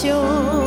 修